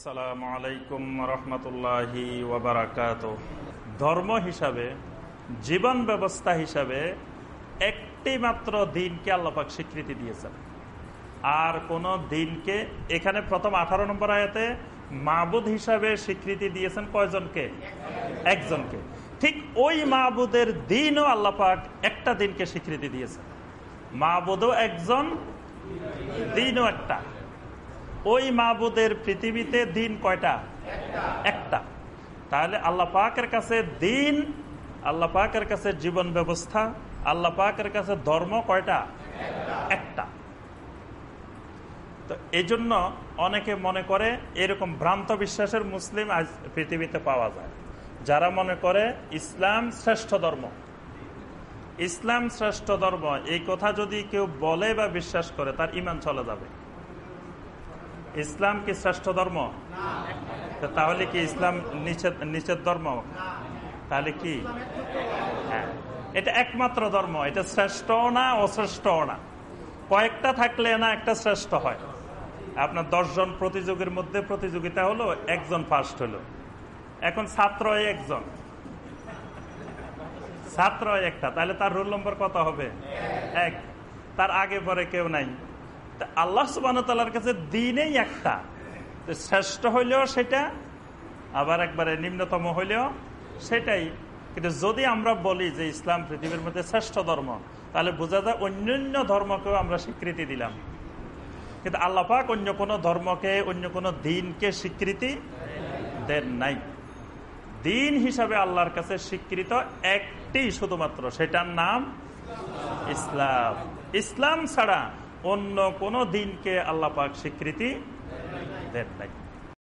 আসসালামু আলাইকুম রহমতুল্লাহি ধর্ম হিসাবে, জীবন ব্যবস্থা হিসাবে একটি মাত্র দিনকে আল্লাপাক স্বীকৃতি দিয়েছেন। আর কোন দিনকে এখানে প্রথম আঠারো নম্বর আয়াতে মাবুদ হিসাবে স্বীকৃতি দিয়েছেন কয়জনকে? একজনকে। ঠিক ওই মাহবুদের দিনও আল্লাপাক একটা দিনকে স্বীকৃতি দিয়েছেন। মাহবুদও একজন, দিনও একটা। ওই মাহবুদের পৃথিবীতে দিন কয়টা? একটা। তাহলে আল্লাহ পাকের কাছে দিন, আল্লাহ পাকের কাছে জীবন ব্যবস্থা, আল্লাহ পাকের কাছে ধর্ম কয়টা? একটা। তো এই জন্য অনেকে মনে করে এরকম ভ্রান্ত বিশ্বাসের মুসলিম আজ পৃথিবীতে পাওয়া যায়। যারা মনে করে ইসলাম শ্রেষ্ঠ ধর্ম। ইসলাম শ্রেষ্ঠ ধর্ম, এই কথা যদি কেউ বলে বা বিশ্বাস করে, তার ইমান চলে যাবে। ইসলাম কি শ্রেষ্ঠ ধর্ম? তাহলে কি ইসলাম নিষেধ ধর্ম? তাহলে কি? হ্যাঁ। এটা একমাত্র ধর্ম, এটা শ্রেষ্ঠ না অশ্রেষ্ঠ না। কয়েকটা থাকলে না একটা শ্রেষ্ঠ হয়। আপনার দশজন প্রতিযোগীর মধ্যে প্রতিযোগিতা হলো, একজন ফার্স্ট হলো। এখন ছাত্র একজন। ছাত্র একটা, তাহলে তার রোল নম্বর কত হবে? এক। তার আগে পরে কেউ নাই। আল্লাহ সুবাহর কাছে দিনেই একটা। শ্রেষ্ঠ হইলেও সেটা, আবার একবারে নিম্নতম হইলেও সেটাই। কিন্তু যদি আমরা বলি যে ইসলাম পৃথিবীর মধ্যে শ্রেষ্ঠ ধর্ম, তাহলে বোঝা যায় অন্যান্য ধর্মকেও আমরা স্বীকৃতি দিলাম। কিন্তু আল্লাপাক অন্য কোনো ধর্মকে, অন্য কোনো দিনকে স্বীকৃতি দেন নাই। দিন হিসাবে আল্লাহর কাছে স্বীকৃত একটি শুধুমাত্র, সেটার নাম ইসলাম। ইসলাম ছাড়া অন্য কোন দিনকে আল্লাপাক স্বীকৃতি দেন নাই।